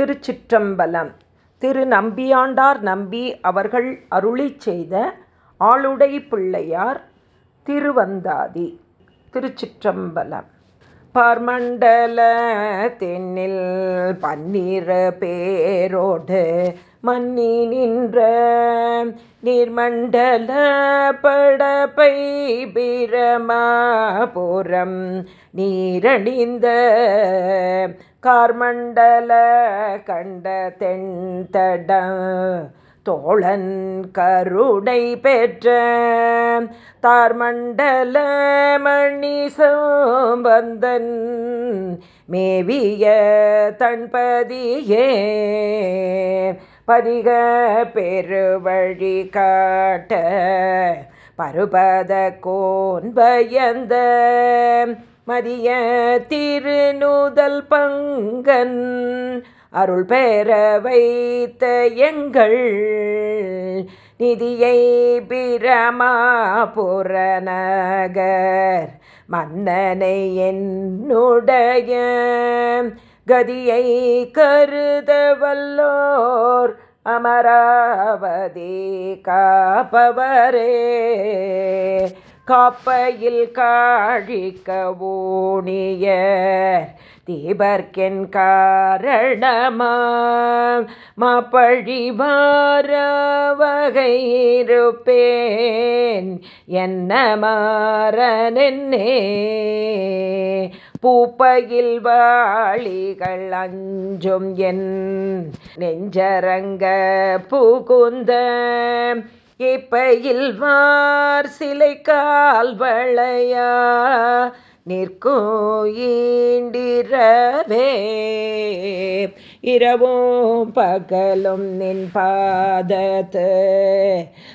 திருச்சிற்றம்பலம். திரு நம்பியாண்டார் நம்பி அவர்கள் அருளி செய்த ஆளுடை பிள்ளையார் திருவந்தாதி திருச்சிற்றம்பலம். பார்மண்டல தென்னில் பன்னீர் பேரோடு மன்னி நின்ற நீர்மண்டல படப்பை பிரமாபுரம் நீரணிந்த கார்மண்டல கண்ட தென்தட தோழன் கருணை பெற்ற தார்மண்டல மணி சம்பந்தன் மேவிய தன்பதியே. பதிக பெருவழி காட்ட பருபத கோன்பயந்த மதிய திருநூதல் பங்கன் அருள் பெற வைத்த எங்கள் நிதியை பிரமாபுரநகர் மன்னனை என்னுடைய கதியை கருத வல்லோர் அமராவதி காப்பவரே. காப்பையில் காழிக்க ஊனிய தீபர்க்கென் காரணமா மாப்பழிவார வகையிருப்பேன் என்ன மாறனென்னே? பூப்பையில் வாளிகள் அஞ்சும் என் நெஞ்சரங்க புகுந்த இப்பயில்வார் சிலை கால் வளையா நிற்கும் ஈண்டிரவே. இரவும் பகலும் நின் பாதத்து.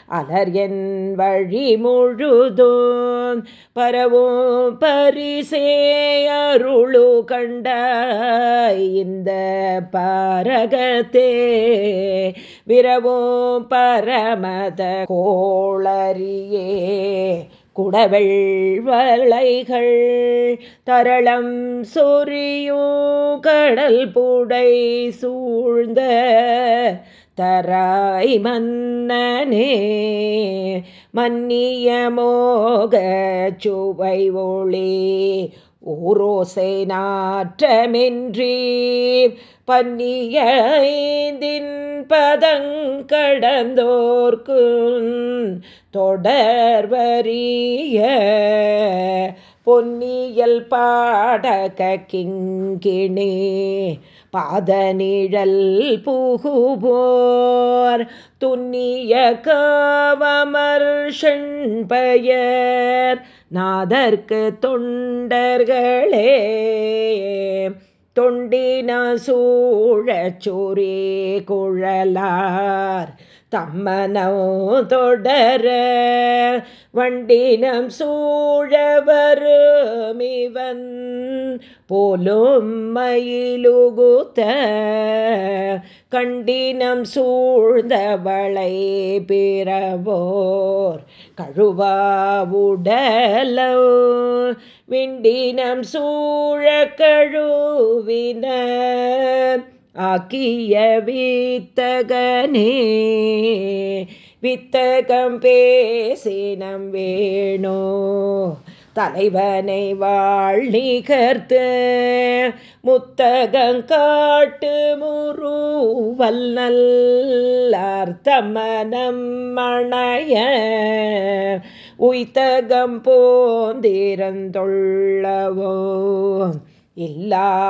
அலர் என் வழி முழுதும் பரவும் பரிசேயருளு கண்ட இந்த பாரகத்தே. விரவும் பரமத கோளரியே குடவெள்வளைகள் தரளம் சொரியோ கடல் புடை சூழ்ந்த தராய் மன்னனே மன்னிய மோக சுவை ஒளி ஊரோசை நாற்றமென்றி பன்னியைந்தின் பதங்கடந்தோர்க்கு தொடர்வரிய பொன்னியல் பாடக கிங்கிணி பாதநிழல் புகுவோர் துன்னிய காவமர் செண்பயர் நாதற்கு தொண்டர்களே தொண்டின சூழச்சூரே குழலார். தம்மனோ தொடர வண்டினம் சூழவருமிவன் போலும் மயிலுகுத்த கண்டினம் சூழ்ந்தவளை பிறவோர் கழுவாவுடலோ விண்டினம் சூழ கழுவின ஆக்கிய வித்தகனே வித்தகம் பேசினம் வேணோ தலைவனை வாழ் நிகர்த்து முத்தகங்காட்டு முருவல் நல்லர்த்தமனம் மணைய உய்தகம் போந்திரந்தொள்ளவோ. இல்லாதனவுமுரு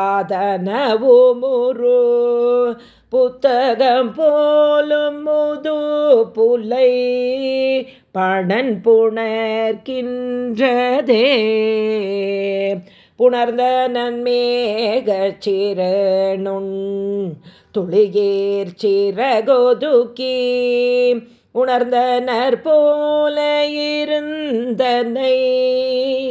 புத்தகம் போலும் முது புலை பணன் புணர்கின்றதே. புணர்ந்த நன்மேக சிறனுண் துளியேர் சிறகொதுக்கி உணர்ந்தனர் போல இருந்தனை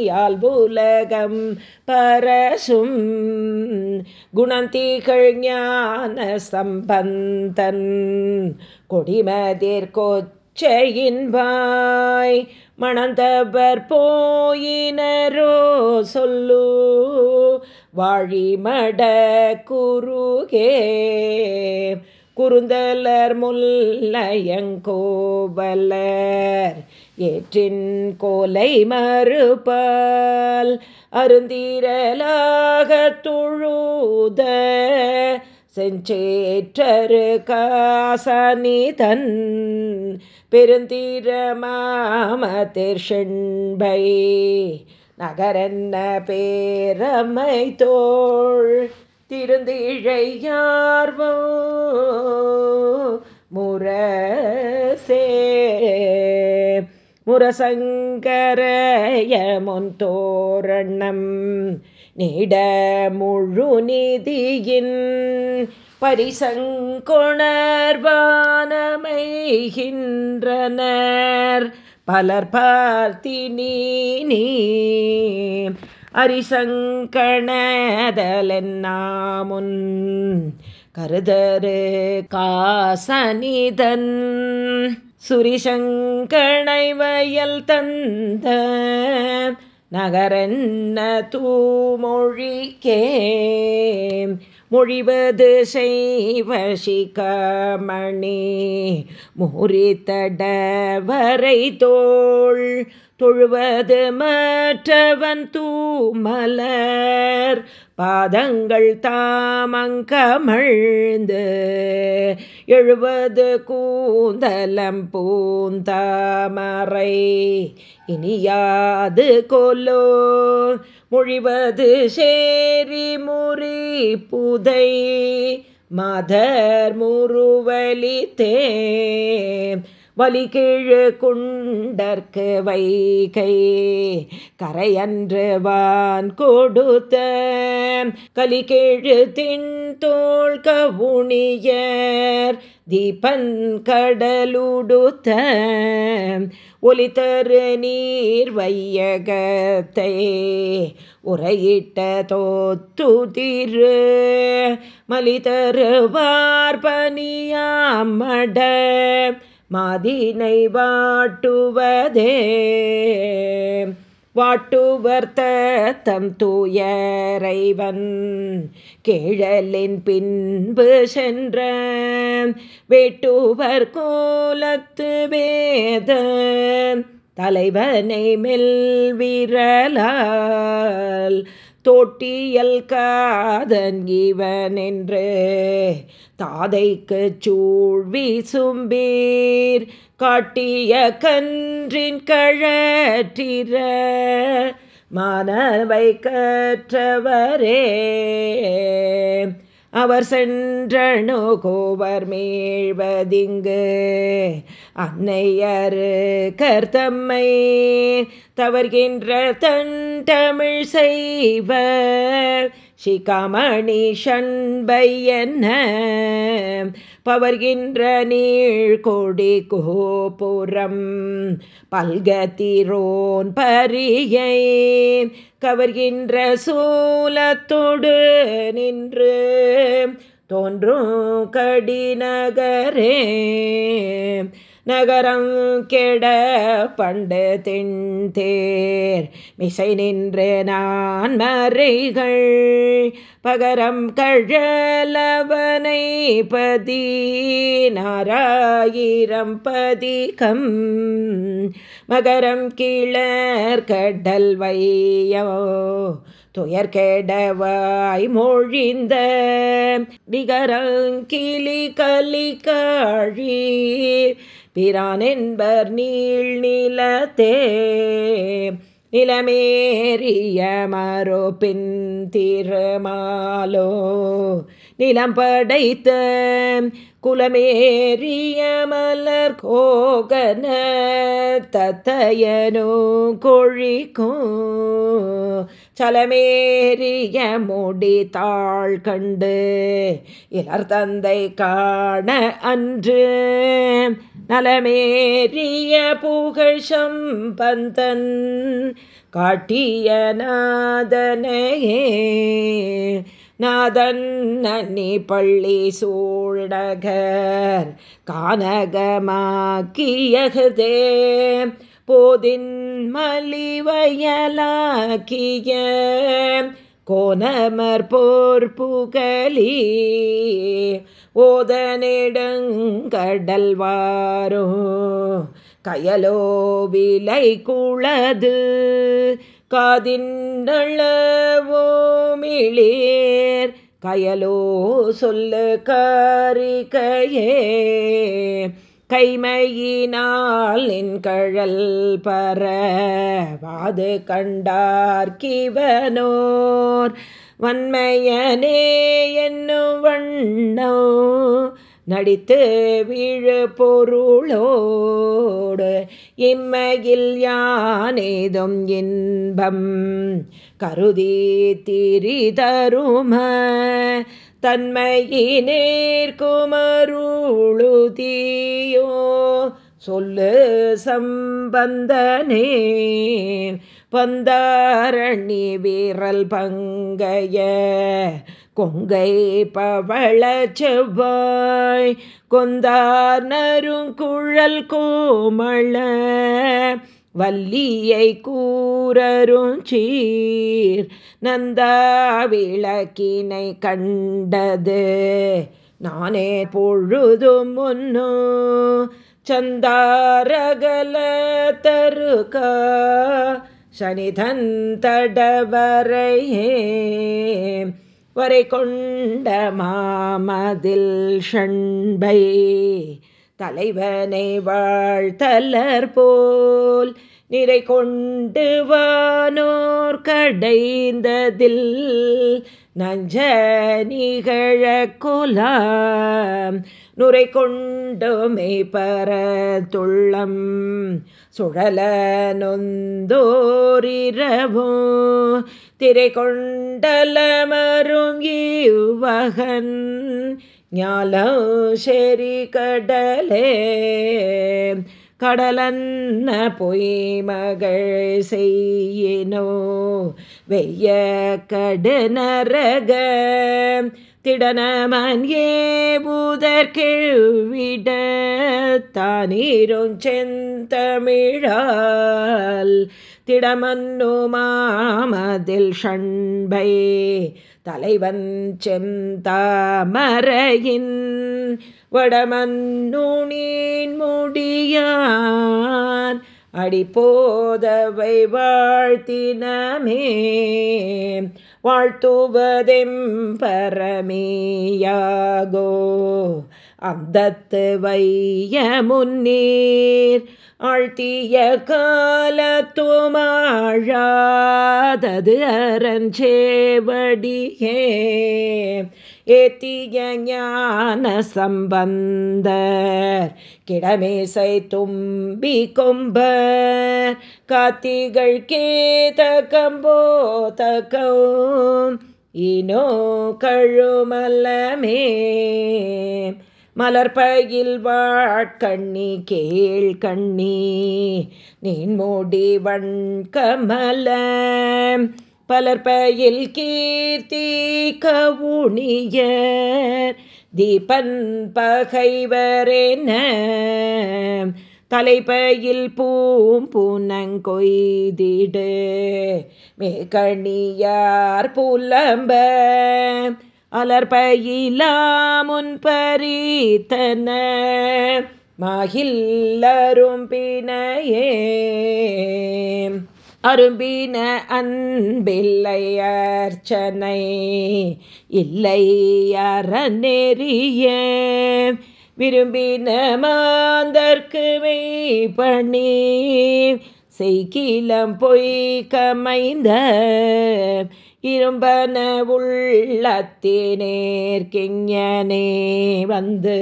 ஆல்புலகம் பரசும். குணந்திகள் ஞான சம்பந்தன். கொடிமதிர் கொச்சையின் மணந்தவர் போயினரோ சொல்லு. வாழிமட குருகே குறுந்தலர் முல்லையங்கோபலர் ஏற்றின் கோலை மறுபால் அருந்திரலாக துழுத செஞ்சேற்றரு காசனிதன் பெருந்தீரமாமதிர்ஷெண்பை நகரன்ன பேரமை தோள் திருந்திழையார்வோ முரசே. முரசங்கரயமொந்தோரணம் நீட முழு நிதியின் பரிசங்கொணர்வானமைகின்றனர் பலர் பார்த்தினி அரிசங்கணதலென்னாமுன் கருதரு காசனிதன். சுரிசங்கணை வயல் தந்த நகரன்ன தூமொழிக்கே மொழிவது செய்வசிகமணி முறித்தடவரை தோள். தொழுவது மற்றவன் தூமலர். பாதங்கள் தாமங்கமழ்ந்து எழுவது கூந்தலம் பூந்தாமரை. இனியாது கொலோ மொழிவது சேரி முறி புதை. மதர் முருவலி தே வலிகீழு குண்டற்கு வைகை கரையன்று வான் கொடுத்த கலிகேழு தின் தோல் கவுனியர் தீபன் கடலுடுத்த ஒலித்தரு நீர் வையகத்தை உரையிட்ட தோத்துதிரு மலிதருவார் பனியாமட மாதினை வாட்டுவதே வாட்டுவர் தம் தூயரைவன் கேழலின் பின்பு சென்ற வேட்டுவர் கோலத்து வேத தலைவனை மெல்விரலால் தொட்டியல் காதன் இவன் என்று தாதைக்கு சூழ்வி சும்பீர் காட்டிய கன்றின் கழற்றிர மனவை கற்றவரே அவர் சென்றனோ கோவர் மேழ்வதிங்கு. அன்னையரு கர்த்தம்மை தவர்கின்ற தன் தமிழ் செய்வர் சிகமணி ஷண்பையன்ன பவர்கின்ற நீழ் கொடி கோபுரம் பல்கத்திரோன் பரியை கவர்கின்ற சூலத்தோடு நின்று தோன்றும் கடிநகரே. நகரம் கெட பண்டு தின்தேர். மிசை நின்று நான் மறைகள் பகரம் கழலவனை பதி நாராயிரம் பதிகம். மகரம் கீழர் கடல் வையோ துயர் கேடவாய் மொழிந்த விகரங்கிளி கலி பிரானென்பர் நீள் நிலத்தே நிலமேறிய மரோ பின் திருமாலோ நிலம் படைத்த குலமேறிய மலர் கோகன தத்தையனோ கொழிக்கும். சலமேறிய முடித்தாள் கண்டு இளர் தந்தை காண அன்று. நலமேறிய புகழ் சம்பந்தன் காட்டிய நாதனையே. நாதன் நன்னி பள்ளி சூழ்நகர் கானகமாக்கியகதே. போதின் மலிவயலாக்கிய கோனமர் போர் புகலி ஓதனிடங்கடல்வாரோ கயலோ விலை குளது காதின்னளவோமிளேர் கயலோ சொல்லு காரிகையே. கைமையினால் நின் கழல் பரவாது கண்டார்கிவனோர் வன்மையனே என்னும் வண்ணோ நடித்து வீழு பொருளோடு. இம்மையில் யானேதும் இன்பம் கருதி திரிதரும தன்மையினேர்குமருளுதியோ சொல்லு சம்பந்தனே. பந்தாரணி வீரல் பங்கைய கொங்கை பவள செவ்வாய். கொந்தார் நருங்குழல் கோமள வல்லியை கூறருஞ்சீர் நந்தா விளக்கினை கண்டது நானே பொழுது முன்னோ சந்தாரகல தருகா சனிதன் தடவரையே வரை கொண்ட மாமதில் ஷண்பை தலைவனை வாழ்த்தலர் போல் நிறை கொண்டு வானோர் கடைந்ததில் நஞ்ச நிகழ குலாம். நுரை கொண்டுமே பரத்துள்ளம் சுழல நொந்தோரிரவோ திரை கொண்டலமரும் இவ்வகன் ஞாலம் செரி கடலே. கடலன்ன பொய்மகள் செய்யினோ? வெய்ய கடுநரக. திடனமன் ஏபுதற்கிழ்விட தானீரும் செந்தமிழால். திடமன்னு மாமதில் ஷண்பை தலைவன் செந்தாமரையின் வடமன்னுணீன் முடியான். அடிப்போதவை வாழ்த்தினமே வாழ்த்துவதெம் பரமேயாகோ. அந்தத்து வைய முன்னீர் ஆழ்த்திய காலத்துமாழாதது அரஞ்சேவடியே ஏத்திய ஞான சம்பந்தர் கிடமேசை தும்பி கொம்பர் காத்திகள் கேதகம்போ தகம் இனோ கழுமல்லமே மலர்பயில் வாட்கண்ணி கேள் கண்ணி நீன்மூடி வண்கமல பலர்பயில் கீர்த்தி கவுனியர் தீபன் பகைவரென தலைப்பையில் பூம் புனங்கொய்திடு மேகணியார் புலம்ப. அலர்பயிலாமுன் முன்பரித்தன மாகில்லரும் பிணையே. அரும்பின அன்பில்லை அர்ச்சனை இல்லை அறநெறிய. விரும்பின மாந்தற்கு பணி செய்கிலம் பொய் கமைந்த இரும்பன உள்ளத்தினேர்கிஞனே வந்து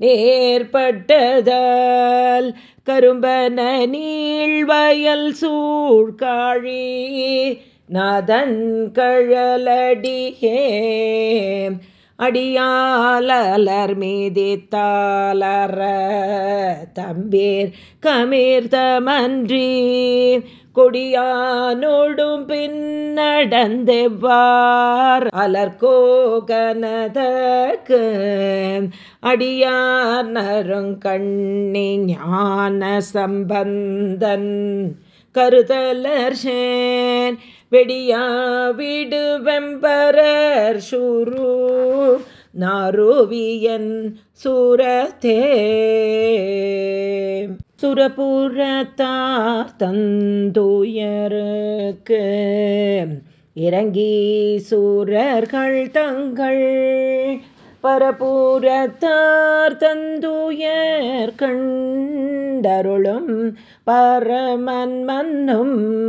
நேர்பட்டதால் கரும்பன நீழ்வயல் சூழ்காழி நாதன் கழலடியே அடியாலர் மீதித்தாளர தம்பீர் கமீர்தமன்றி கொடியானோடும் பின்னடந்தெவ்வார் அலர்கோகனதற்கு அடியார் நருங்கண்ணி ஞான சம்பந்தன். கருதலர் சேன் வெடியா விடு வெம்பரர் சுரு நாரோவியன் சூரத்தே. சுரபுரத்தார் தந்துயருக்கு. இறங்கி சூரர்கள் தங்கள் பரபூரத்தார் தந்துயர் கண்டருளும் பரமன் மன்னும்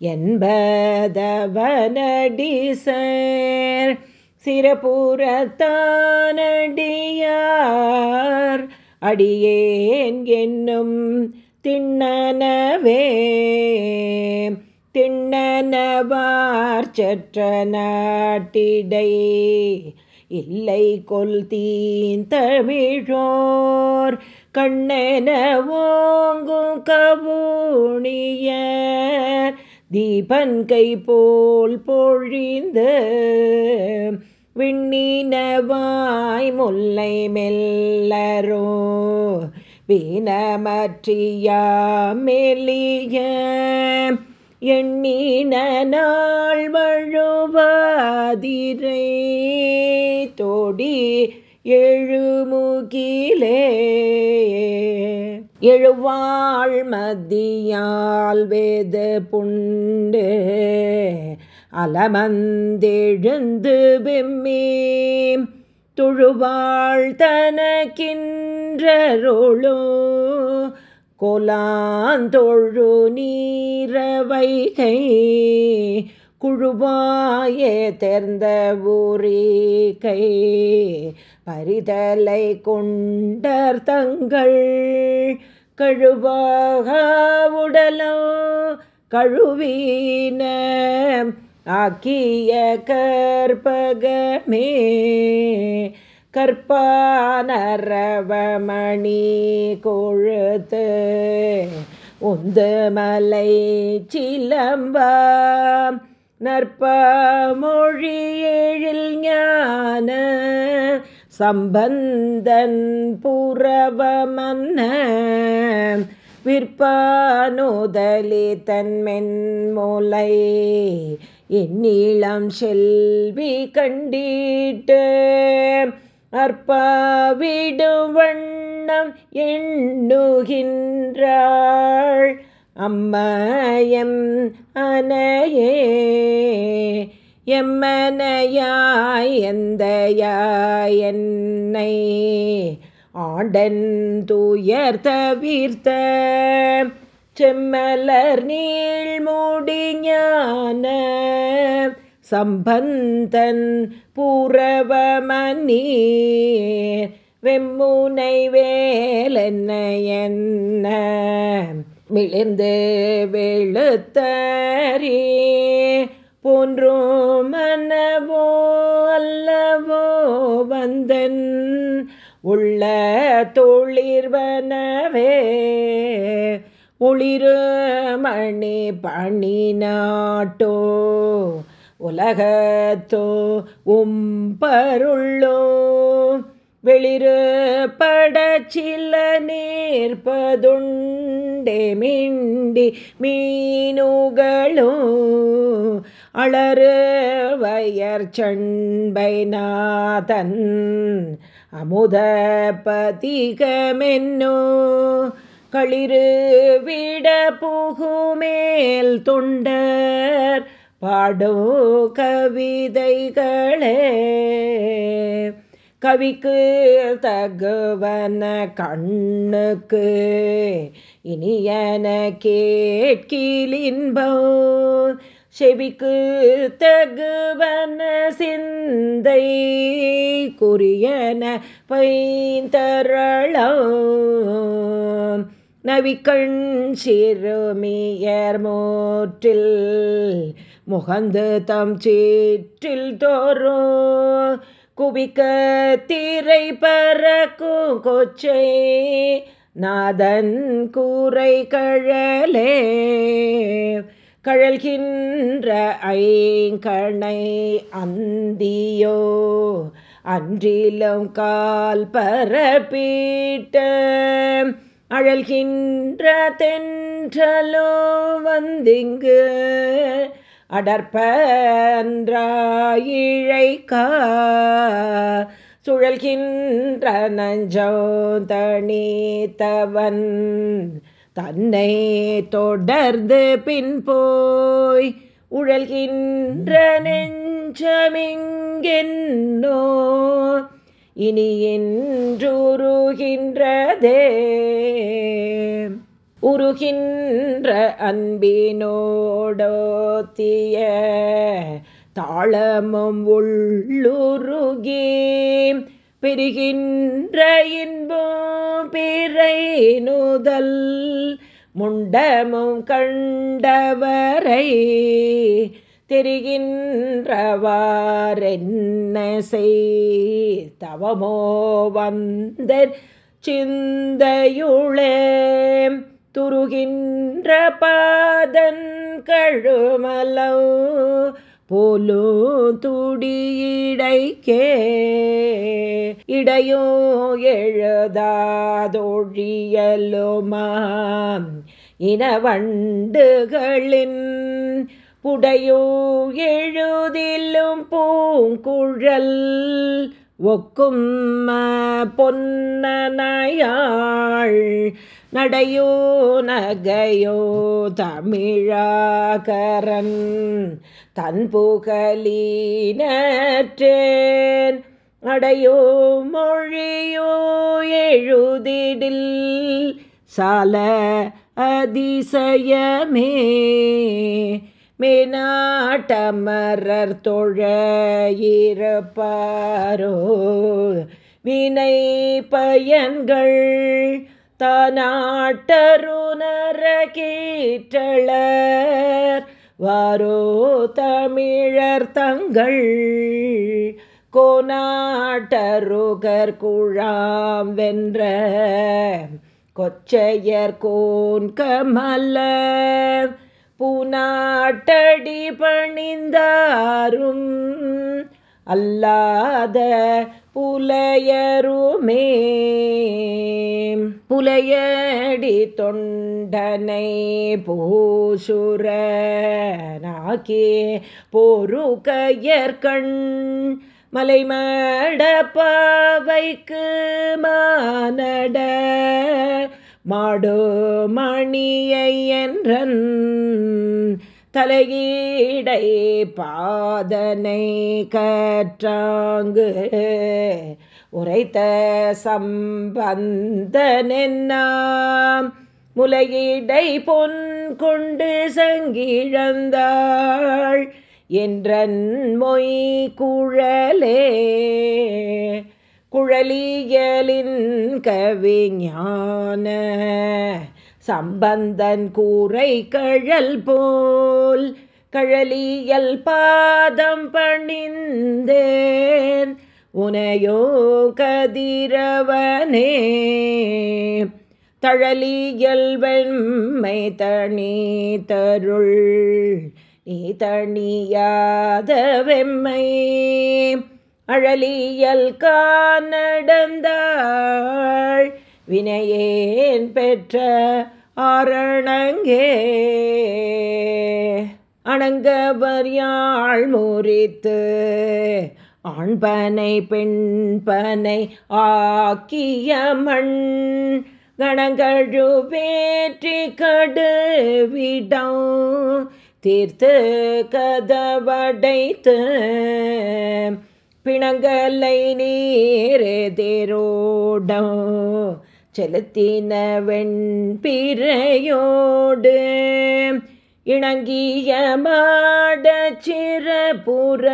என்பதவனடி சேர் சிறப்புறத்தானடியார். அடியேன் என்னும் திண்ணனவே திண்ணனவார் சற்ற நாட்டிடை. இல்லை கொல் தீந்தமிழோர் கண்ணென ஓங்கும் கபூணியர் தீபன் கை போல் பொழிந்து விண்ணினவாய் முல்லை மெல்லரோ வீணமற்றியா மெல்லிய எண்ணின நாள் வழுவாதிரை தோடி எழுமுகிலே எழுவாள் மதியால் வேத புண்டு. அலமந்தெழுந்து வெம்மி. துழுவாள் தனக்கின்றருளோ. கொலாந்தொழு நீரவைகை. குழுவாயே தேர்ந்த ஊரீகை. பரிதலை கொண்டர் தங்கள் கழுவாக உடலோ கழுவீன ஆக்கிய கற்பகமே. கற்பானரவமணி கொழுத்து உந்து மலை சிலம்பாம் நற்ப மொழி ஞான சம்பந்தன் புறவமன்ன விற்பானுதலி தன்மென்மோலை என்னிளம் செல்வி கண்டீட்டு அற்பாவிடும் வண்ணம் எண்ணுகின்றாள் அம்மயம் அனையே எம்மனையாய் எந்தையாய் என்னை ஆண்டன் துயர் தவிர்த்த செம்மலர் நீழ்முடிஞான சம்பந்தன் பூரவமன்னீர் வெம்முனை வேலென்ன என்ன மிளிர்ந்து வெளுத்தரே போன்றும் மனவோ அல்லவோ வந்தன் உள்ள தொழிர்வனவே. ஒளிரு மணி பணி நாட்டோ உலகத்தோ உம்பருள்ளோ வெளிரு படச்சில நேர்பதுண்டே மிண்டி மீனுகளும் அளறு வயர் சண்பை நாதன் அமுத பதிகமென்னோ களிறு விட புகுமேல் தொண்டர் பாடும் கவிதைகளே. கவிக்கு தகுவன கண்ணுக்கு இனியன கேட்கிலின்போ செவிக்கு தகுவன சிந்தை குறியன பைந்தரளோ நவிக்கண் சிறுமியர் மோற்றில் முகந்து தம் சீற்றில் தோறும். குவிக்க தீரை பறக்கும் கொச்சை. நாதன் கூரை கழலே. கழல்கின்ற ஐங்கணை அந்தியோ. அன்றிலும் கால் பரப்பீட்ட அழல்கின்ற தென்றலோ வந்திங்கு. அடற்பன்றாயிழைக்கா சுழல்கின்ற நஞ்சோ தனித்தவன் தன்னை தொடர்ந்து பின்போய் உழல்கின்ற நெஞ்சமிங்கென்னோ இனி என்றுருகின்றதே உருகின்ற அன்பினோடோத்திய தாளமும் உள்ளுருகே. பெருகின்ற இன்பம் பிறை நுதல் முண்டமும் கண்டவரை. தெரிகின்றவாரென்ன செய் தவமோ வந்த சிந்தையுளே. துருகின்ற பாதன் கழுமலோ போலோ துடியிடைக்கே. இடையோ எழுதாதொழியலுமாம் இனவண்டுகளின் புடையோ எழுதிலும் பூங்குழல் ஒக்கும் பொன்னனையாள் நடையோ நகையோ தமிழாகரன் தன் புகழீனற்றேன். அடையோ மொழியோ எழுதிடில் சால அதிசயமே. மேனாட்டமரர் தொழ இருப்பாரோ வினை பயன்கள் தனாட்டருணரகீற்றளர் வாரோ தமிழர் தங்கள் கோநாட்டருகர் குழாம் வென்ற கொச்சையர் கோன் கமல. பூநாட்டடி பணிந்தாரும் அல்லாத புலையருமே. புலையடி தொண்டனை பூசுரனாக்கே போரு கையற்கண் மலைமட பாவைக்கு மானட மாடோ மணியை தலையீடை பாதனை கற்றாங்கு உரைத்த சம்பந்தனென்னாம்? முலையீடை பொன் கொண்டு சங்கிழந்தாள் என்றன் மொய் குழலே. குழலியலின் கவிஞான சம்பந்தன் கூரை கழல் போல் கழலியல் பாதம் பணிந்தேன். உனையோ கதிரவனே தழலியல் வெண்மை தனி தருள் நீ தனியாத வெம்மை அழலியல் காணடந்தாள் வினையேன் பெற்ற ஆரணங்கே. அணங்கவர் யாழ் முறித்து ஆண்பனை பெண்பனை ஆக்கிய மண் கணங்கழு வேற்றி கடுவிடம் தீர்த்து கதவடைத்து பிணங்கலை நீரெதிரோடம் செலுத்தின வெண்பிறையோடு இணங்கிய மாட சிறபுற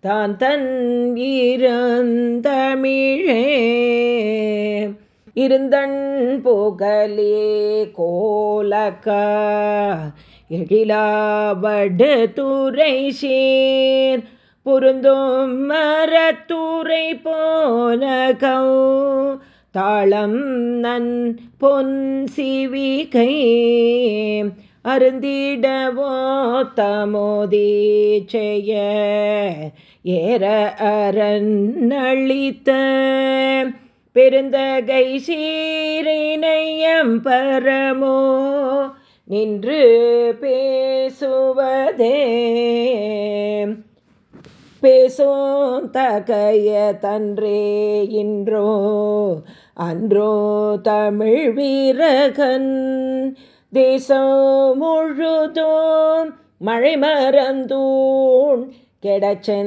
தான் தன் இருந்தமிழே. இருந்தன் புகழே கோலக்கா எழிலாவடு துறை சீர். பொருந்தும் மரத்துறை போல கௌ தாளம் நன் பொன் சிவிகை. அருந்திடவோ தமோதி செய்ய. ஏற அரண்ளித்த பெருந்தகை சீரினையம் பரமோ நின்று பேசுவதே. பேசும் தகைய தன்றே இன்றோ அன்றோ தமிழ் வீரகன். தேசம் முழுதோம் மழை மறந்தூன் கெடச்செந்தழற்கை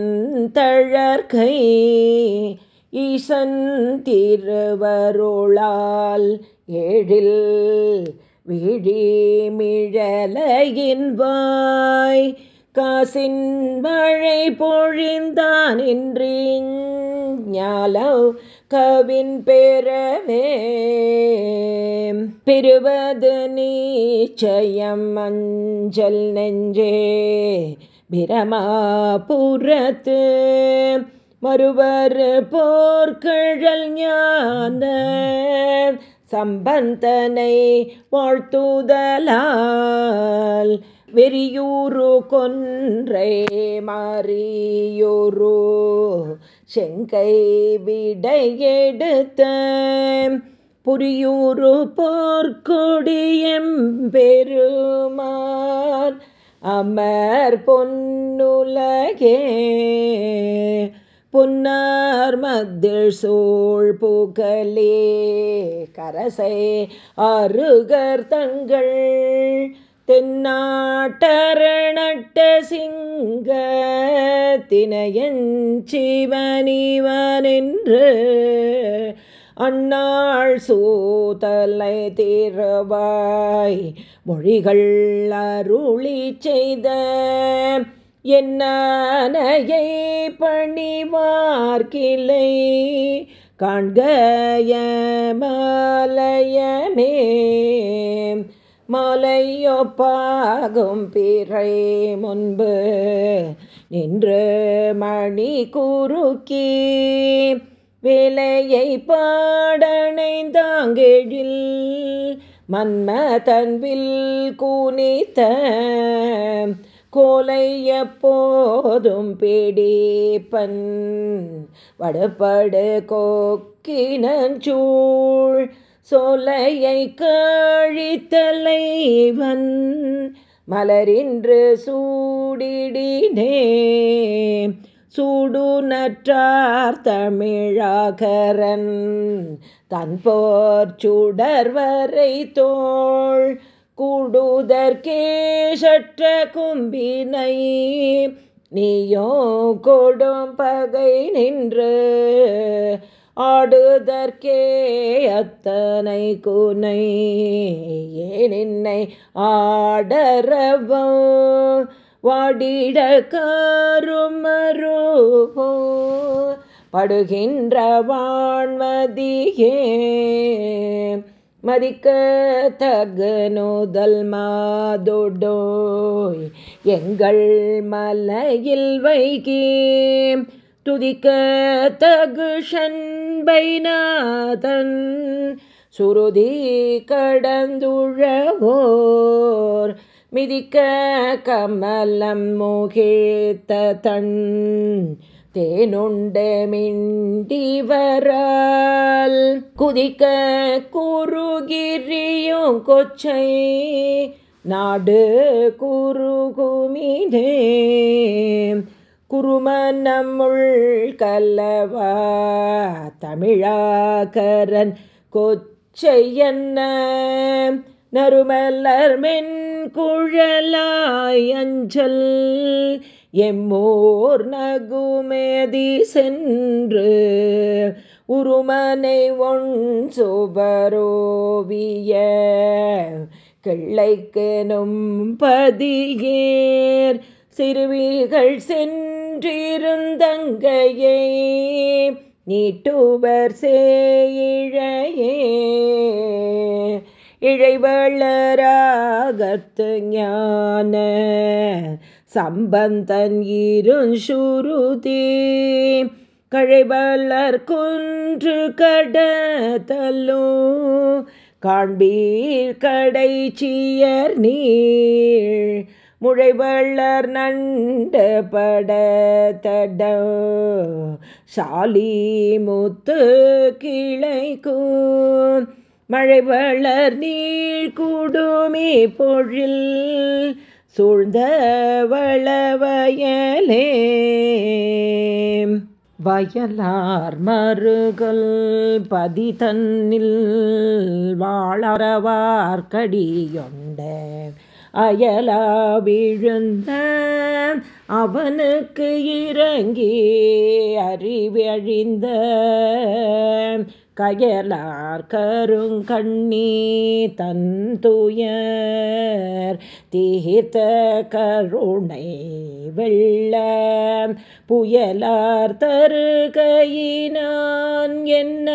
ஈசன் திருவருளால் ஏழில் விழிமிழலையின்வாய் காசின் மழை பொழிந்தான் இன்றி ஞாலம் கவின் பெறவே. பெறுவது நீச்சயம் மஞ்சள் நெஞ்சே. பிரமாபுரத்து மறுவர் போர்க்கழல் ஞான. சம்பந்தனை வாழ்த்துதலால். வெறியூரு கொன்றை மாறியூரு. செங்கை விடையெடுத்த புரியூரு போர்க்கொடியம் பெருமான் அமர் பொன்னுலகே. புன்னார் மத்திள் சோழ் புகலே கரசை அருகர் தங்கள் தென்னாட்டரணட்ட சிங்க தினையஞ்சிவனிவனின்று அந்நாள் சூதலை தீரவாய் மொழிகள் அருளி செய்த என்னையை பணிவார்கிளை காண்கய மாலயமே மலையொப்பாகும் பிறை முன்பு நின்று மணி குறுக்கி வேலையை மன்ம தன்பில் கூனித்த கோலை எப்போதும் பிடிப்பன் வடப்படு கோக்கினஞ்சூழ் சோலையை கழித்தலைவன் மலரின்று சூடிடினே. சூடு நற்றார் தமிழாகரன் தன் போர் சுடர்வரை தோள் கூடுதற்கேஷற்ற கும்பினை நீயோ கொடும் பகை நின்று ஆடுதற்கே அத்தனை குனை ஏனின்னை ஆடரவோ வாடிட கருமருவோ படுகின்ற வான்மதியே மதிக்க தகனுதல் மாதொடோய் எங்கள் மலையில் வைகி துதிக்க தகு ஷண்பைநாதன் சுருதி கடந்துழவோர் மிதிக்க கமலம் முகிழ்த்த தன் தேனுண்டு மிண்டிவரால் குதிக்க குருகிரியும் கொச்சை நாடு குருகுமினே குருமனமுள் கல்லவா தமிழாகரன் கொச்சையன்ன நறுமலர் மென் குழலாய் அஞ்சல் எம்மோர் நகுமேதி சென்று உருமனை ஒன் சுபரோவிய கிள்ளைக்கெனும் பதியேர் சிறுவிகள் சென்று சென்றிருந்தங்கையை நீட்டுவர் சேழையே இழைவளராகத்து ஞான சம்பந்தன் இருஞ்சுருதி கழைவளர் குன்று கடத்தலோ காண்பீர் கடைச்சியர் சீயர் நீர். முழைவள்ளர் நண்டு பட தட சாலி முத்து கிளைக்கு மழை வளர் கூடுமே பொழில் சூழ்ந்த வளவயலே. வயலார் மருகல் பதி தன்னில் வாழறவார் கடியொண்ட அயலா விழுந்த அவனுக்கு இறங்கி அறிவழிந்த கயலார் கருங்கண்ணி தந்துயர் தீர்த்த கருணை வெள்ள புயலார் தருகையினான் என்ன?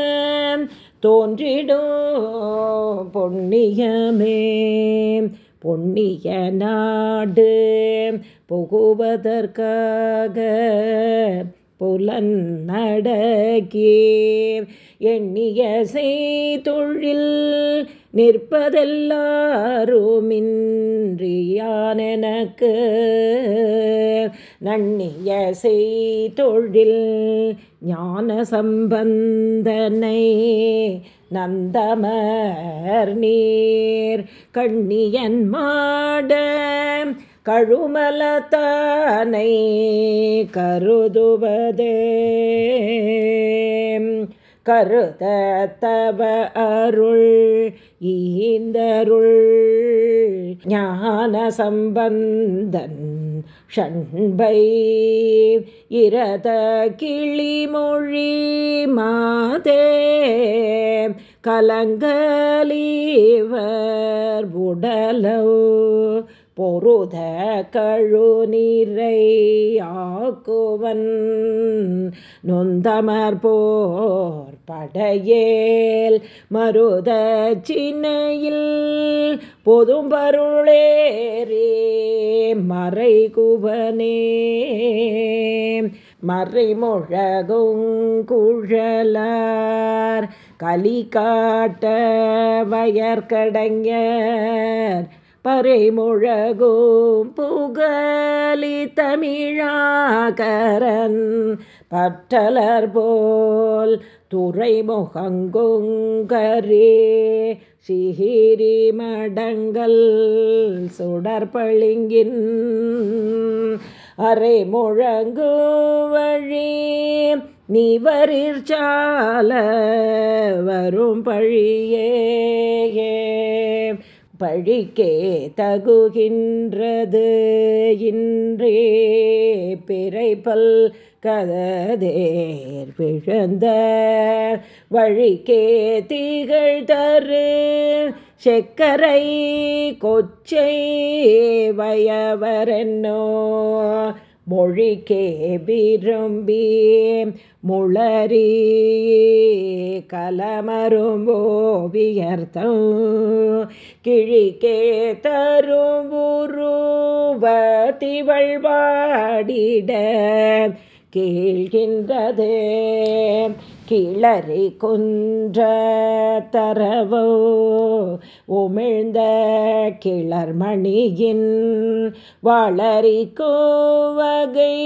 தோன்றிடும் பொன்னியமே பொன்னிய நாடு புகுவதற்காக புலன் நடக்கே எண்ணிய செய்தொழில் நிற்பதெல்லாருமின்றியானெனக்கு நன்னிய செய்தொழில் ஞான சம்பந்தனை நந்தமர் நீர் கண்ணியன் மாட கழுமலத்தானை கருதுவதே. கருத தவ அருள் ஈந்தருள் ஞான சம்பந்தன் ஷண்பை இரத கிளிமொழி மாதே கலங்கலீவர் உடலோ பொருத கழுநீரை ஆக்குவன். நொந்தமர் போர் படையேல் மருத சின்னையில் பொதும்பருளேரே மறைகுவனே மறைமுழகும் குழலார் கலிகாட்ட வயற்கடைஞர் பறைமுழகும் புகலி தமிழாகரன் பற்றலர் போல் துறைமுகங்குங்கரே சிகிரி மடங்கள் சுடற்பளிங்கின் அரை முழங்கு வழி நிவரிற்சால வரும் பழியே பழிக்கே தகுகின்றது. இன்றே பிறைப்பல் கததேர் பிழந்த வழிக்கே திகழ் தரு. செக்கரை கொச்சை வயவரென்னோ மொழிக்கே விரும்பி முளரி கலமரும் ஓவியர்த்தம் கிழிக்கே தரும் உருவத்திவழ்வாடிட கீழ்கின்றதே கிளறி குன்ற தரவோ உமிழ்ந்த கிளர்மணியின் வளரி கோவகை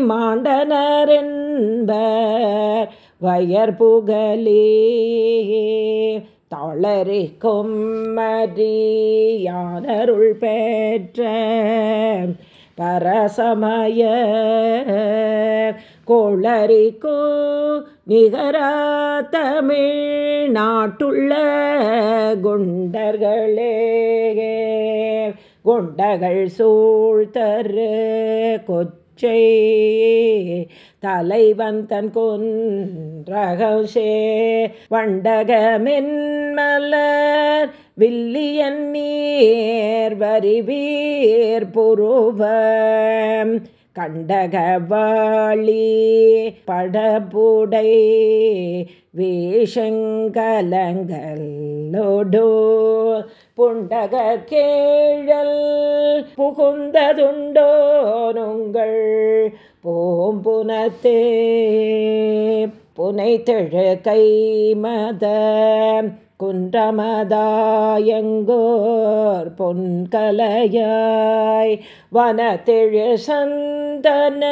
மாண்டனரென்பர் வயற்புகலே வயர் புகழே. தளறி கொம்மறியானருள் பெற்ற பரசமய கொளரிக்கோ நிகரா தமிழ் நாட்டுள்ள குண்டர்களே குண்டகள் சூழ்த்தரு கொச்சை. தலைவன் தன் கொன்றகசே வண்டகமென்மலர் வில்லியன் நீர் வரிவீர் புருவம். கண்டகவாளி படபுடை வேஷங்கலங்களோடோ புண்டக கேழல் புகுந்ததுண்டோனுங்கள் போம்புனத்தே. புனைத்தெழு கைமத குன்றமதாயங்கோர் பொன்கலையாய் வனத்திழு சந்தன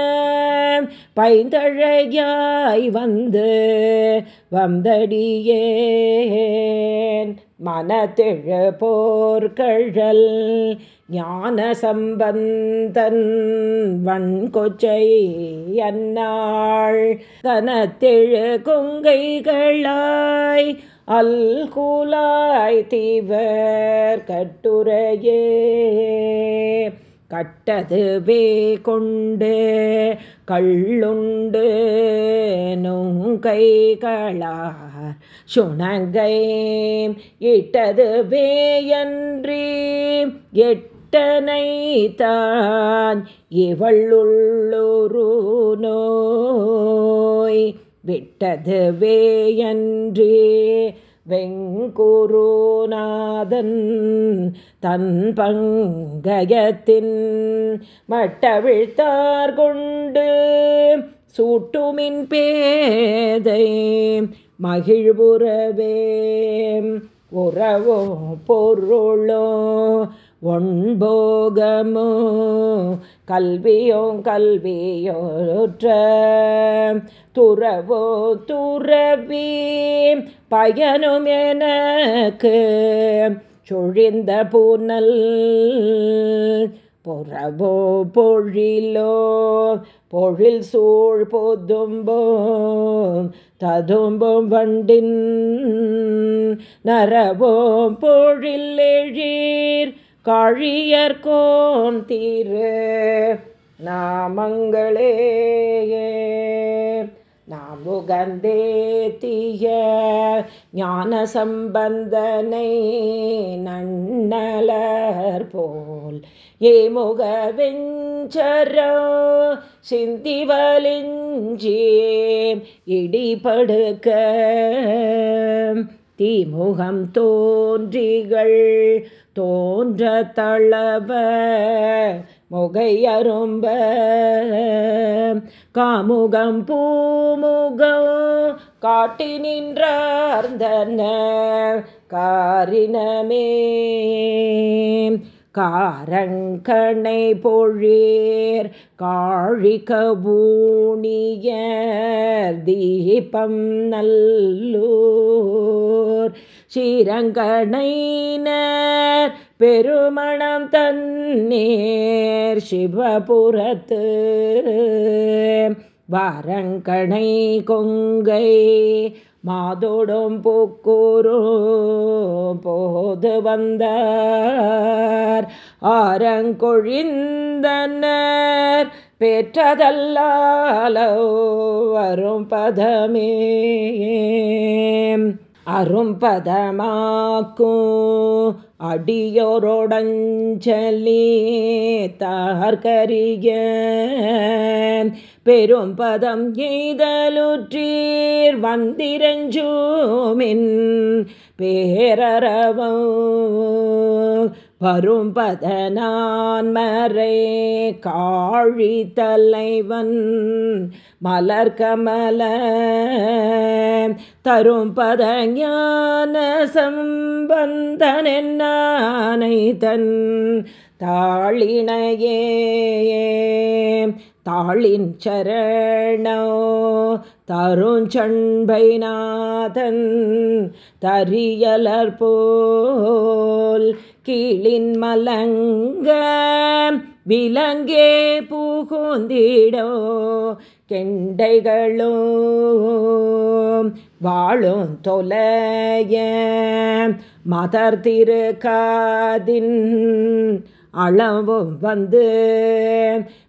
பைந்தழையாய் வந்து வந்தடியேன். மனத்திழு போர்கழல் ஞான சம்பந்தன் வன்கொச்சை அன்னாள் தனத்திழு கொங்கைகளாய் அல்குலாய் தீவர் கட்டுரையே. கட்டதுவே கொண்டு கள்ளுண்டு நுங்கைகளார் சுணங்கை. இட்டதுவே அன்றி எட்டனை தான் இவள்ளுள்ளொரு நோய். விட்டதுவே அன்றி வெங்குருநாதன் தன் பங்கயத்தின் மட்டவிழ்த்தார் கொண்டு சூட்டுமின் பேதை மகிழ்வுறவே. உறவோ பொருளோ ஒன்போகமோ கல்வியோ கல்வியோற்ற துறவோ துறவி. பயனும் எனக்கு. சொழிந்த பூனல் பொறவோ பொழிலோ. பொழில் சூழ் பொதும்போ ததும்பும் வண்டின். நரவோ பொழில் எழீர் காழியர்கோன் தீரு நாமங்களே. நாம் உகந்தே தீய ஞான சம்பந்தனை நன்னலர் போல் ஏமுக வெஞ்சரோ சிந்திவலிஞ்சே இடிபடுக்க தீமுகம் தோன்றிகள். தோன்ற தளவ முகையரும்ப காமுகம் பூமுகம் காட்டி நின்றார்ந்தன. காரினமே காரங்கணை பொழேர் காழிகபூணியர் தீபம் நல்லூர். ஸ்ரீரங்கணைனர் பெருமணம் தன்னேர் சிவபுரத்து வாரங்கணை கொங்கை மாதோடும் பூக்கூரோ போது வந்தார். ஆரங்கொழிந்தனர் பெற்றதல்லாலோ வரும் பதமே. அரும்பதமாக்கும் அடியோரோடஞ்சலி தார்கரிய பெரும் பதம் எய்தலுற்றீர் வந்திரஞ்சூமின் பேரறவோ வரும் பதனான் மறை காழி தலைவன் மலர்கமல தரும் பத ஞான சம்பந்தனானை தன் தாளினையே. தாளின் சரணோ தருஞ்சண்பைநாதன் தரியலர் போல் கீழின் மலங்க விலங்கே புகுந்திடோ கெண்டைகளோ வாழும் தொலைய மதர் திருக்காதின் அளவும் வந்து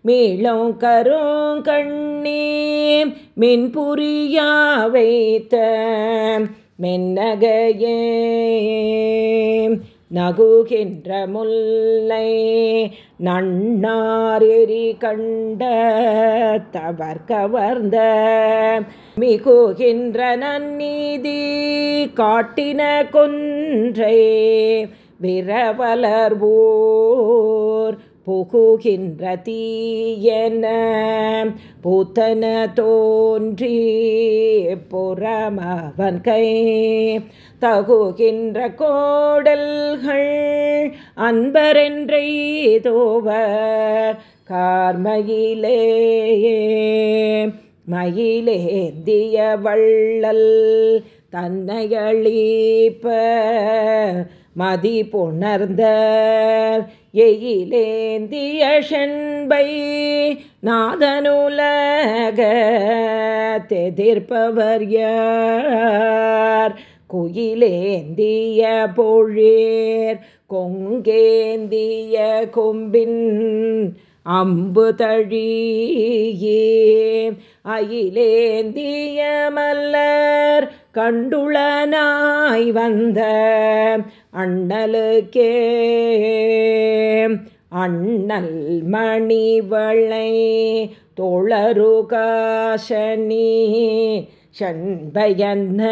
மீளும் கரும் கண்ணி மின் புரியா வைத்த மென்னகையே. நகுகின்ற முல்லை நன்னாரெறி கண்ட தவர் கவர்ந்த மிகுகின்ற நன்னீதி காட்டின கொன்றை விரவலர்வோர் புகுகின்ற தீயன. பூத்தன தோன்றி புறமவன் கை. தகுகின்ற கோடல்கள் அன்பரென்றெய்தோவர் கார்மயிலே. மயிலேந்திய வள்ளல் தன்னையளிப்ப மதி புணர்ந்த எயிலேந்திய செண்பை நாதனுலக தெதிர்ப்பவர் யார்? குயிலேந்திய பொழேர் கொங்கேந்திய கொம்பின் அம்பு தழியே அயிலேந்திய மல்லர் கண்டுளனாய் வந்த அண்ணலுக்கே. அண்ணல் மணிவளை தோழருகாசனி சண்பயந்த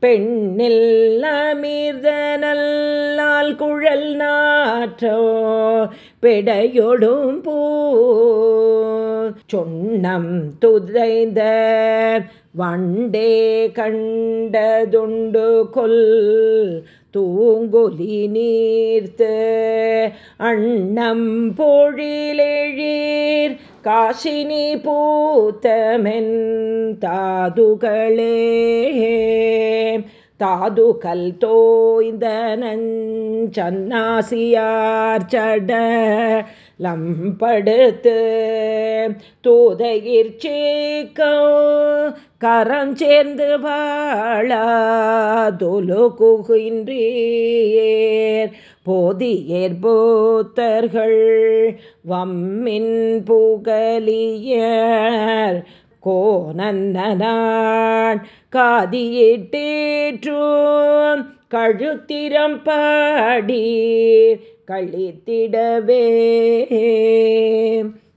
பெண்ணில் அமீர்த நல்லால் குழல் நாற்றோ பிடையொடும் பூ. சொன்னம் துதைந்த வண்டே கண்டதுண்டு கொல் தூங்கொலி நீர்த்து. அண்ணம் பொழிலெழீர் காசினி பூத்தமென் தாதுகளே. தாதுகல் தோய்ந்த நஞ்சன்னாசியார் சட லம்படுத்து தூதையிற் சேக்கோ கரம் சேர்ந்து வாழாதொலு குகின்றேர் போதியேர் போத்தர்கள் வம்மின் புகலியர் கோனந்தனான் காதியிட்டேற்றோ கழுத்திரம் பாடி கழித்திடவே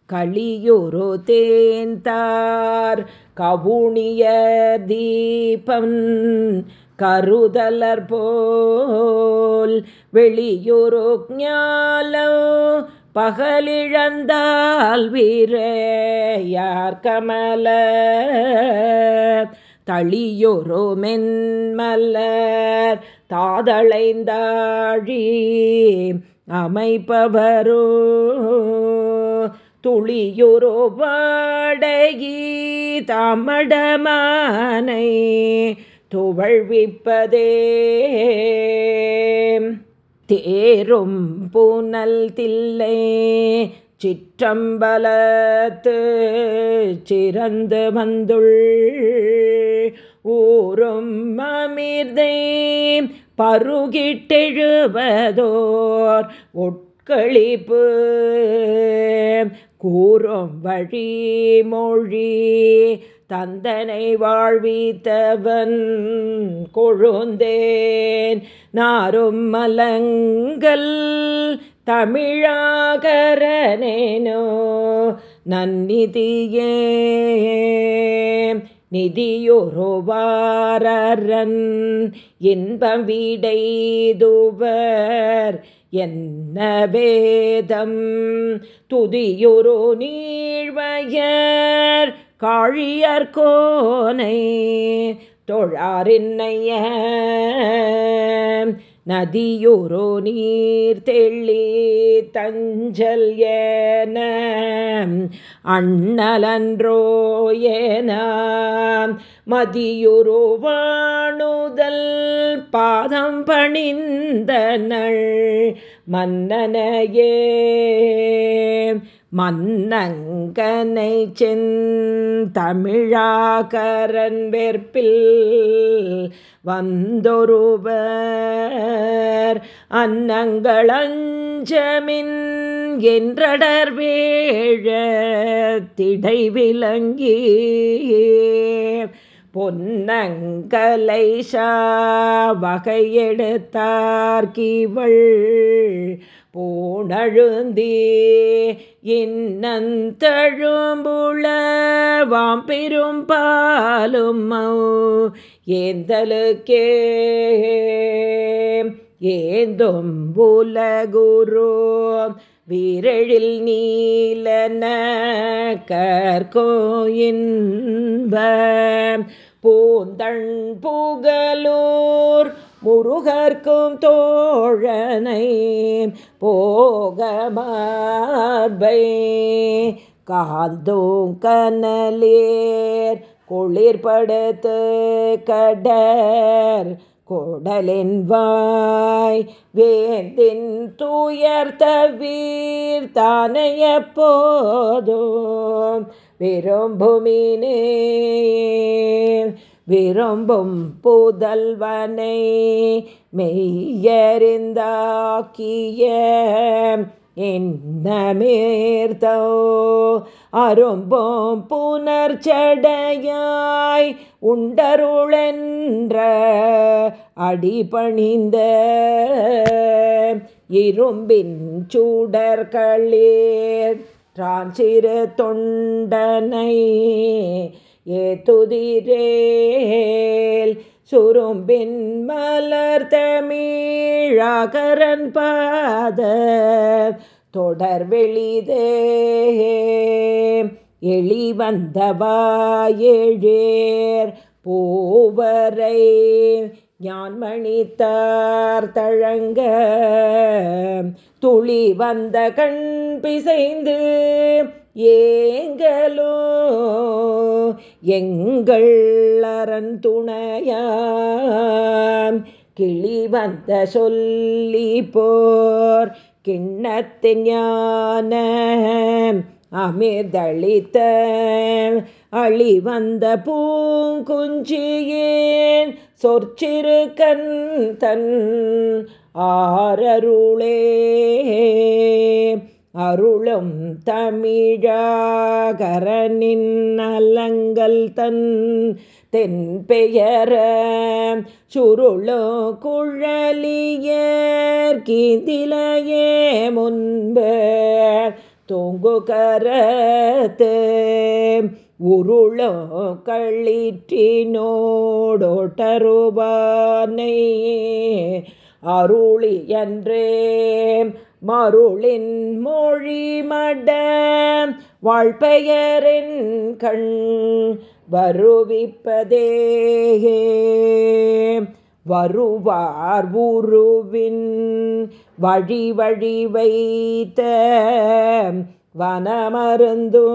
களியுரு தேந்தார் கவுனிய தீபம் கருதலர் போல். வெளியுரு ஞாலோ பகலிழந்தால் வீரையார் கமல தளியொரு மென்மலர் தாதளைந்தாழி அமைப்பவரோ துளியுரோ வாடகி தாமடமானை துவழ்விப்பதே. தேரும் பூனல் தில்லை சிற்றம்பலத்து சிறந்து வந்துள். ஊரும் அமிர்தை பருகிட்டெழுவதோர் உட்களிப்பு கூறும் வழி மொழி தந்தனை வாழ்வித்தவன் கொழுந்தேன். நாரும் மலங்கள் தமிழாகரனேனோ நன்னிதியே. நிதியொருவாரன் இன்பம் வீடைதுவர் என்ன வேதம்? துதியுரு நீழ்வயர் காழியர் கோனை தொழாரின்னைய நதியோரோ நீர் தெள்ளி தஞ்சல் ஏன அண்ணலன்றோ ஏன மதியுரு வாணுதல் பாதம் பணிந்தனள் மன்னனையே. மன்னங்கனை செந்தமிழாகரன் வெற்பில் வந்தொருவர் அன்னங்களஞ்சமின் என்றடர் வேழ திடை விளங்கி பொன்னங்கலை வகையெடுத்தார் கீவள் பூணழுந்தே இன்னந்தழும்புளவாம் பெரும் பாலும் ஏந்தலுக்கே ஏந்தும் புலகுரு வீரழில் நீலன கற்கோயின்ப பூந்தண் புகலூர் முருகர்க்கும் தோழனை போகமார்பை. காந்தோம் கனலேர் குளிர்படுத்து கடர் கொடலின் வாய். வேந்தின் தூயர் தவீர் தானைய போதும் விரும்புமினே. விரும்பும் புதல்வனை மெய்யறிந்தாக்கிய என்னமேர்த்தோ அரும்பும் புனர்ச்சடையாய் உண்டருளென்ற அடிபணிந்த இரும்பின் சூடர்களேர் சிறு தொண்டனை ஏத்துதிரேல். சுரும்பின் மலர் தமிழகரன் பாத தொடர் வெளிதே. எளி வந்தவாயேழேர் பூவரை ஞான்மணித்தார் தழங்க. துளி வந்த கண் பிசைந்து ஏங்கலோ எங்கள் அரண் துணையாம். கிளி வந்த சொல்லி போர் கிண்ணத்தின் ஞான அமிர்தளித்த. அழி வந்த பூங்குஞ்சியேன் சொற்சிறு கண் தன் ஆரருளே. அருளும் தமிழாகரனின் அலங்கல் தன் தென் பெயர. சுருளோ குழலியர்கிதிலையே முன்பு தூங்கு கரத்து உருளோ களிற்றினோடோட்டருபானை அருளி என்றே மருளின் மொழிமட வாழ்பெயரின் கண் வருவிப்பதே வருவார் உருவின் வழி வழி வைத்த வனமருந்து.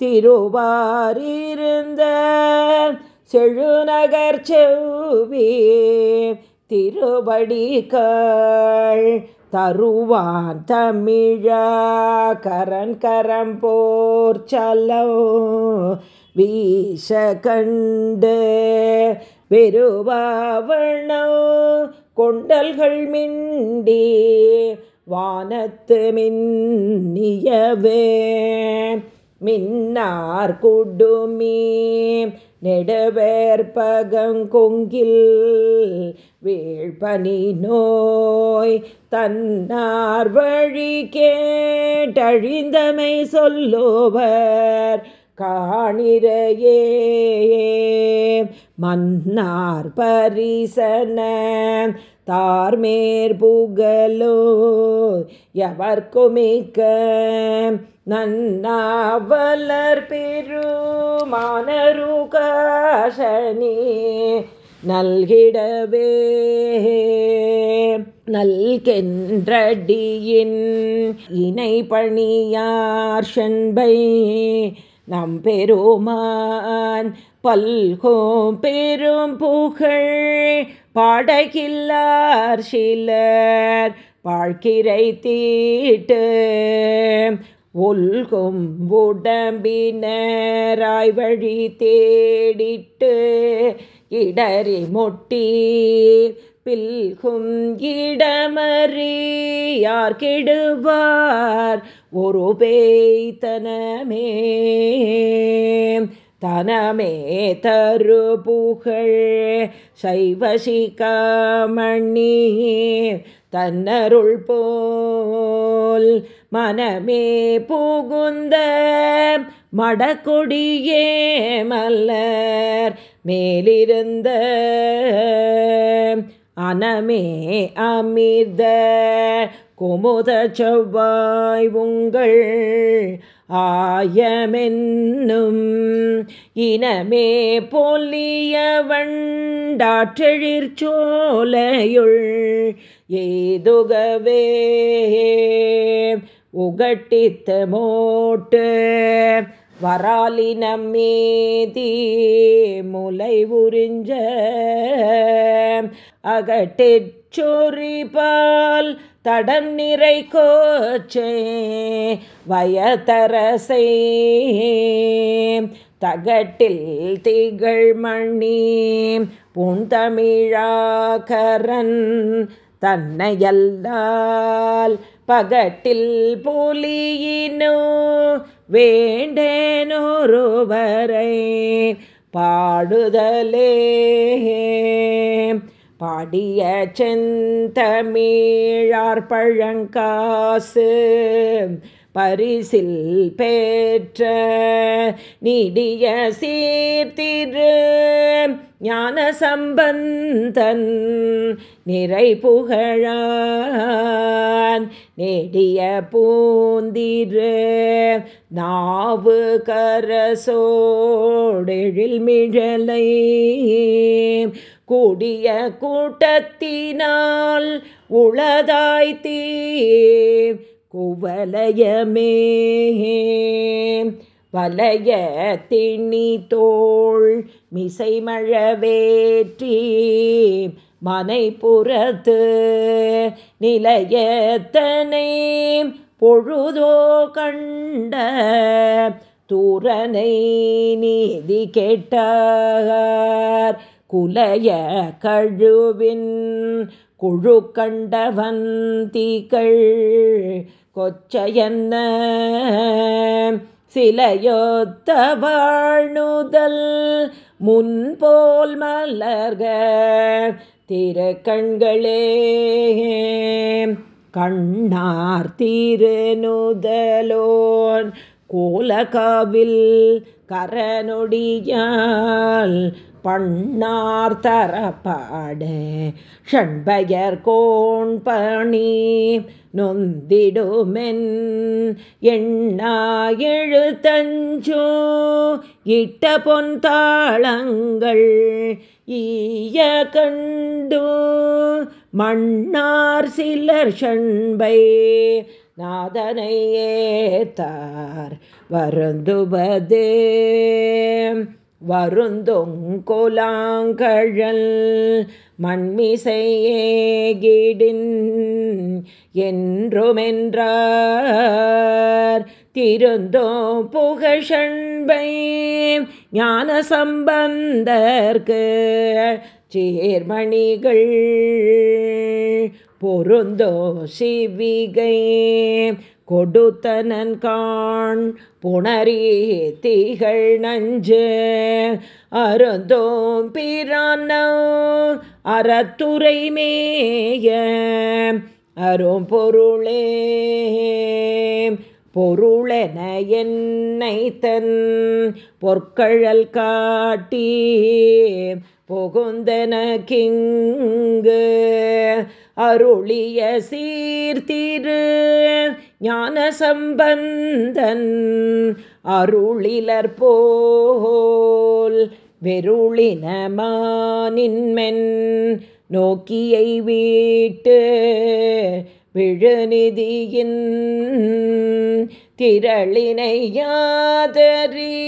திருவாரிருந்த செழுநகர் செவ்வி திருவடிகள் தருவான் தமிழா கரன் கரம் போர் சலோ வீச கண்டு வெறுவாவணோ கொண்டல்கள் மிண்டி வானத்து மின்னியவே. மின்னார் குடுமீ நெடுவேற்பகங்கொங்கில் வீழ்பனி நோய் தன்னார் வழி கேட்டழிந்தமை சொல்லுவர் காணிரையே மன்னார் பரிசன தார்மேர் புகழோ எவர்க்குமிக்க நன்னாவலர் பெருமானருகாசனி நல்கிடவே நல்கென்றடியின் இணை பணியார் செண்பை நம் பெருமான் பல்கோம் பெரும் புகழ் பாடகில்லார் சிலர் வாழ்க்கிரை தீட்டு ஒல்கும் உடம்பினராய் வழி தேடிட்டு இடறி மொட்டி பில்கும் இடமறியார் கெடுவார்? ஒரு பேய்த்தனமே தனமே தரு புகழ். சைவசிகாமணி தன்னருள் போ போல் மனமே புகுந்த மடக்கொடியே மல்லர் மேலிருந்த அனமே அமிர்த குமுத செவ்வாய் உங்கள் ஆயமென்னும் இனமே பொல்லிய வண்டாற்றெழிற் சோலையுள் ஏதுகவே உகட்டித்த மோட்டு வராலினம் மீதி முலை உறிஞ்ச அகட்டிச்சொறிபால் தடம் நிறை கோச்சே வயதரசை. தகட்டில் திகழ் மணி பூந்தமிழாகரன் தன்னையல்லால் பகட்டில் புலியினோ வேண்டேனொருவரை பாடுதலே. பாடிய செந்தமிழார் பழங்காசு பரிசில் பேற்ற நீடிய சீர்த்திரு ஞான சம்பந்தன் நிறை புகழான். நெடிய பூந்திரு நாவு கரசோடெழில் மிழலை கூடிய கூட்டத்தினால் உளதாய்த்தீ குவலயமே வலய திணி தோள் மிசைமழவேற்றி மனை புறத்து நிலையத்தனை பொழுதோ கண்ட தூரனை நீதி கேட்டார். குலைய கழுவின் குழு கண்டவன் தீக்கள் கொச்சையன்ன? சிலையொத்த வாழ்நுதல் முன்போல் மலர்க திரு கண்களே கண்ணார் திருநுதலோன் கோலகாவில் கரனொடியால் பண்ணார் தரப்பாட. ஷண்பயர் கோண் பணி நொந்திடுமென் எண்ணா எழுத்தஞ்சோ. இட்ட பொன் தாளங்கள் ஈய கண்டு மன்னார் சிலர் ஷண்பை நாதனை ஏத்தார் வருந்துவதே. வருந்தொங்கொலாங்கழல் மண்மிசையேகிடின் என்றுமென்றார். திருந்தோ புகழண்பை ஞான சம்பந்தர்க்கு சீர்மணிகள். பொருந்தோ சிவிகை கொடுத்தனன் காண் புணரி தீகள் நஞ்சு அருந்தோம் பிரானோ அறத்துறை மேய அரும் பொருளே பொருளென என்னை தன் பொற்கழல் காட்டி புகுந்தன கிங்கு அருளிய சீர்த்திரு ஞான சம்பந்தன் அருளிலர் போல் வெருளினமானின்மென் நோக்கியை வீட்டு விழுநிதியின் திரளினை யாதறி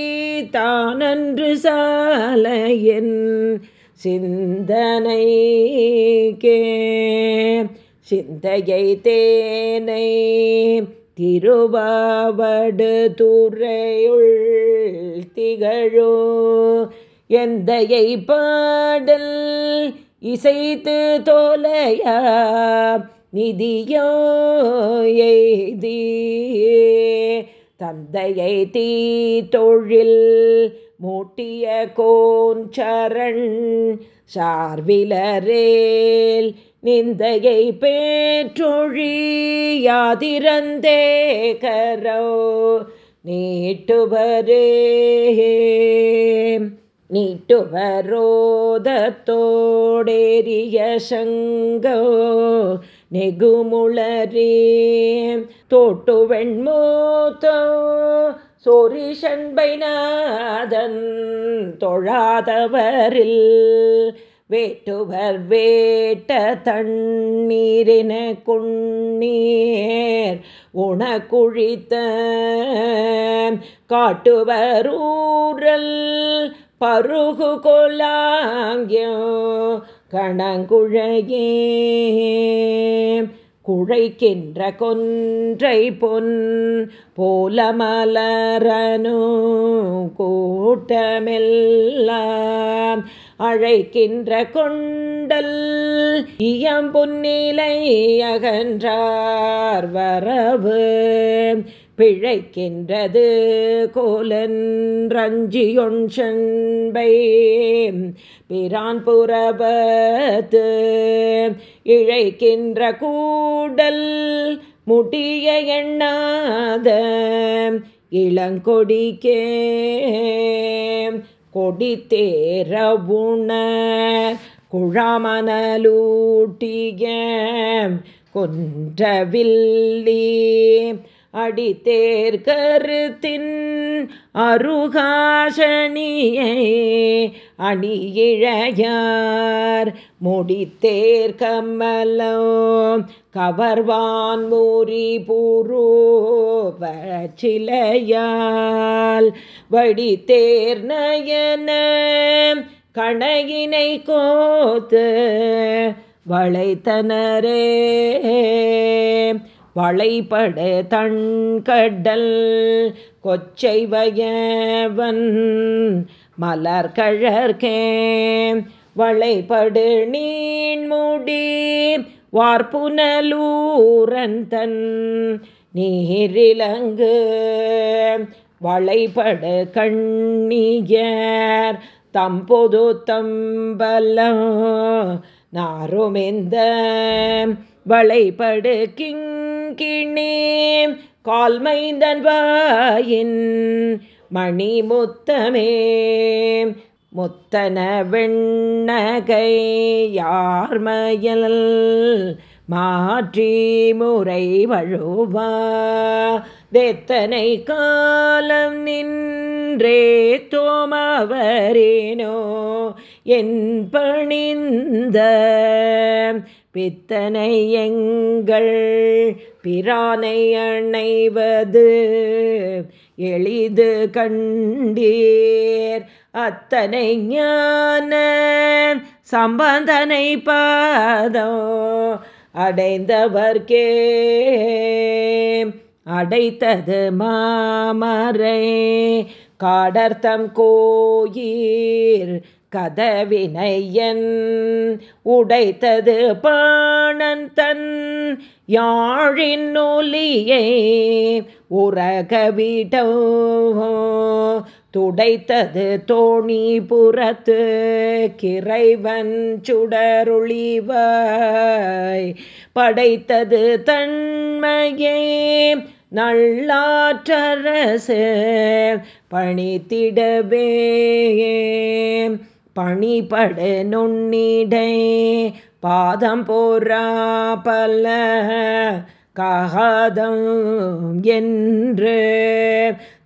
தானன்று சாலையின். சிந்தனைக்கே. சிந்தையை தேனை திருவாவடு துறையுள் திகழோ. எந்தையை பாடல் இசைத்து தோலையா. நிதியோ எய்தி தந்தையை தீ தொழில் மூட்டிய கோஞ்சரண் சார்விலரேல் நிந்தையை பேற்றொழியாதிரந்தே கரோ நீட்டுவரே. நீட்டுவரோதத்தோடேரிய சங்கோ நெகுமுளரே. தோட்டு வெண்மூத்தோ சோரிஷன்பைநாதன் தொழாதவரில் வேட்டுவர் வேட்ட தண்ணீரின குண்ணீர் உணக்குழித்த காட்டுவரூரல் பருகு கொலாங்கியோ கணங்குழையே. குழைக்கின்ற கொன்றை பொன் போல மலரனு கூட்டமெல்லாம் அழைக்கின்ற கொண்டல் இயம்பொன்னிலை அகன்றார் வரவு. பிழைக்கின்றது கோலன் ரஞ்சியொன் செண்பை. பிரான் புறபத்து இழைக்கின்ற கூடல் முடிய எண்ணாத இளங்கொடிக்கே. கொடித்தேர உணர் குழாமனலூட்டிய கொன்றவில்லி அடித்தேர் கருத்தின் அருகாசனியை அணியிழையார் முடித்தேர் கம்மலோ கவர்வான் மூரி பூரூபச்சிலையால் வடித்தேர் நயன கணையினை கோத்து வளைத்தனரே. வளைபட தண்கடல் கொச்சை வயவன் மலர்கழற்கே வளைபடு நீண்முடி வார்புனலூரன் தன் நீரிலங்கு. வளைபடு கண்ணியர் தம்பொது தம்பலம் நாருமெந்த. வளைபடு கிங் கிங்கிணி கால்மைந்தன் வாயின் மணி முத்தமே முத்தன வெண்ணகை யார்மயல் மாற்றி முறை வழுவா. தெத்தனை காலம் நின்றே தோமவரேனோ. என் பணிந்த பித்தனை எங்கள் பிரானை அணைவது எளிது கண்டீர். அத்தனை ஞான சம்பந்தனை பாதம் அடைந்தவர்க்கே. அடைத்தது மாமரை காடர்த்தம் கோயீர். கதவினையன் உடைத்தது பாணன் தன் யாழின் நூலியை உறகவிடோ துடைத்தது தோணி புறத்து கிரைவன் சுடருளிவாய். படைத்தது தன்மையே நல்லாற்றரசு பணித்திடவே பணிபடு நுண்ணிடை. பாதம் போரா பல காதம் என்று.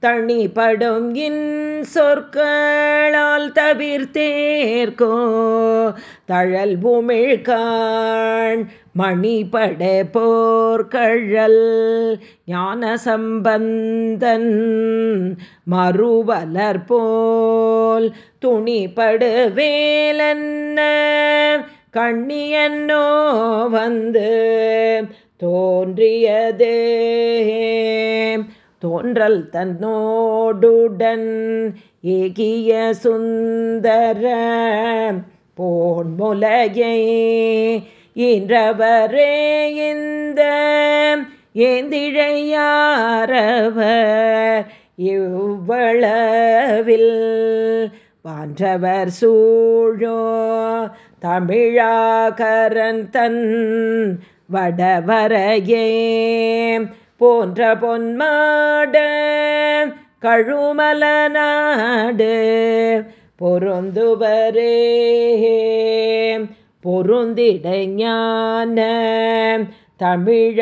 தனிப்படும் இன் சொற்களால் தவிர்த்தேர்கோ தழல் பூமிழ்கான் மணிபட போர்கழல் ஞான சம்பந்தன் மறுவலர் போல் துணிபடு வேலன்ன கண்ணியன்னோ வந்து தோன்றியதே. தோன்றல் தன்னோடுடன் ஏகிய சுந்தர போன்முலையை இன்றவரே இந்த ஏந்திழையாரவர் இவ்வளவில் வான்றவர் சூழோ தமிழாகரன் தன் வடவரையே போன்ற பொன்மாட கழுமல நாடு பொருந்துவரே. பொருந்திட ஞான தமிழாகரன்பதி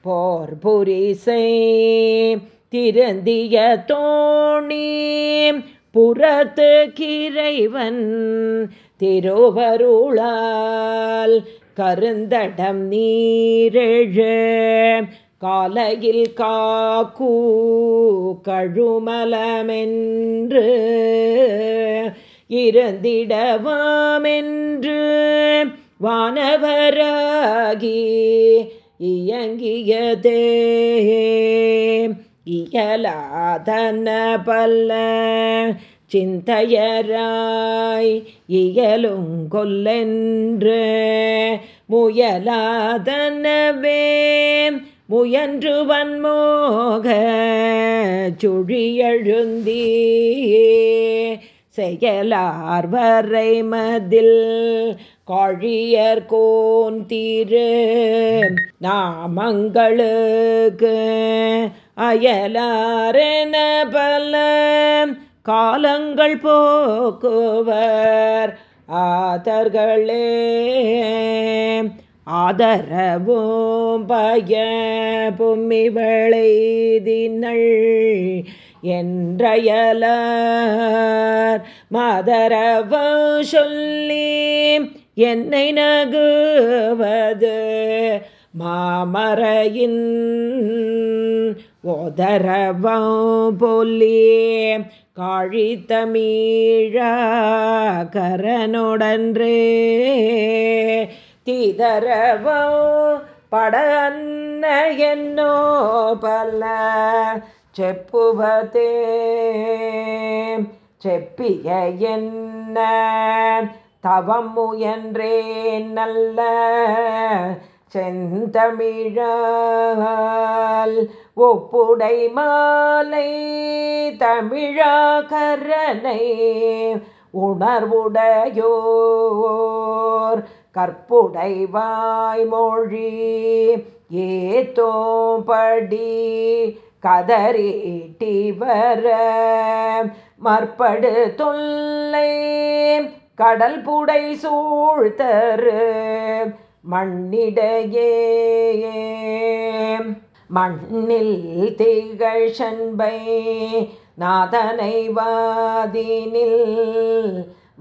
போர் புரிசை திருந்திய தோணி புறத்து கிரைவன் திருவருளால் கருந்தடம் நீரெழ. காலையில் காக்கூ கழுமலமென்று இருந்திடவாமென்று வானவராகி இயங்கியதே. இயலாதன பல்ல சிந்தையராய் இயலுங்கொல்லென்று முயலாதனவே முயன்று வன்மோக சுழியழுந்தீ செயலார்வரை மதில் காழியர் கோந்தீரு நாமங்களுக்கு அயலாரென பல காலங்கள் போக்குவர் ஆதர்களே. ஆதரவும் பய பொம்மி விளைதினள் என்றயலார். மாதரவ சொல்லி என்னை நகுவது மாமரையின் ஒதரவம் பொல்லி காழித்தமீழா கரனுடன்றே தீதரவோ பட அன்ன என்னோ பல்ல செப்புவதே செப்பிய என்ன? தவம் முயன்றேன் நல்ல செந்தமிழால். ஒப்புடை மாலை தமிழாகரனை உணர்வுடையோர். கற்புடை வாய்மொழி ஏத்தோம்படி கதறிட்டி வர மற்படு தொல்லை கடல் புடை சூழ்த்தரு மண்ணிடையே. மண்ணில் திகழ் சண்பை நாதனை வாதினில்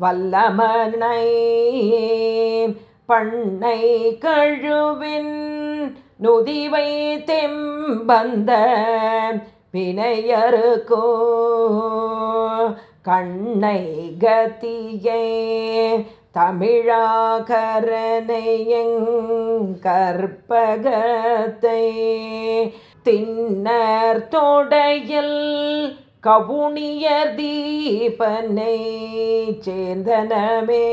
வல்லமனை பண்ணை கழுவின் நுதிவை தெம்பந்த வினையருக்கோ கண்ணை கத்தியே தமிழாகரனையங்கற்பகத்தை தின்னர் தொடையில் கவுனியர் தீபனை சேர்ந்தனமே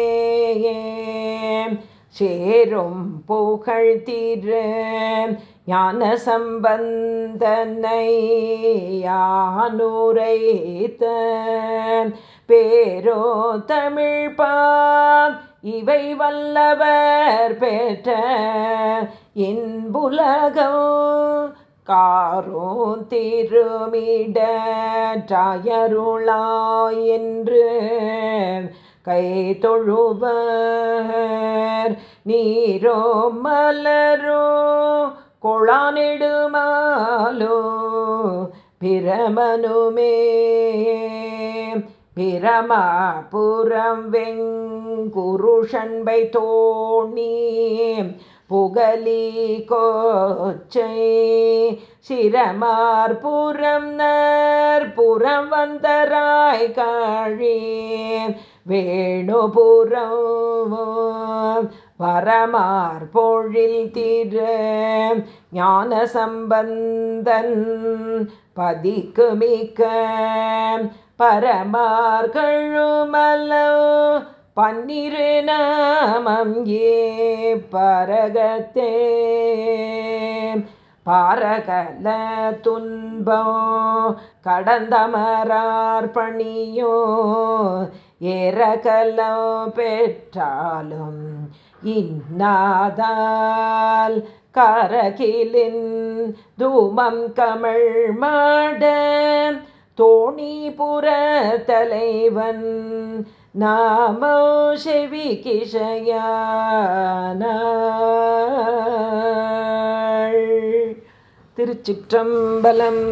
சேரும் புகழ் திரு ஞான சம்பந்தனை யானுரைத்த பேரோ தமிழ்பால் இவை வல்லவர் பெற்ற இன்புலகம். காரோ திருமிட என்று கை தொழுவர். நீரோ மலரோ கொளானிடுமாலோ பிரமனுமே. பிரமாபுரம் வெங்குருஷன்பை தோணி புகலி கோச்சை. சிரமார்புறம் நற்புறம் வந்தராய் காழே. வேணுபுரம் வரமார் பொழில் திரு ஞான சம்பந்தன் பதிக்கு மிக்க பரமார்களுமல்லோ பன்னிரு நாமம் ஏ பரகத்தே. பாரகல துன்பம் கடந்தமரார் பணியோ ஏறகலோ பெற்றாலும் இன்னாதால் கரகிலின் தூமம் கமிழ் மாட தோணிபுர தலைவன் நாமோ செவி கிஷயான திருச்சிற்றம்பலம்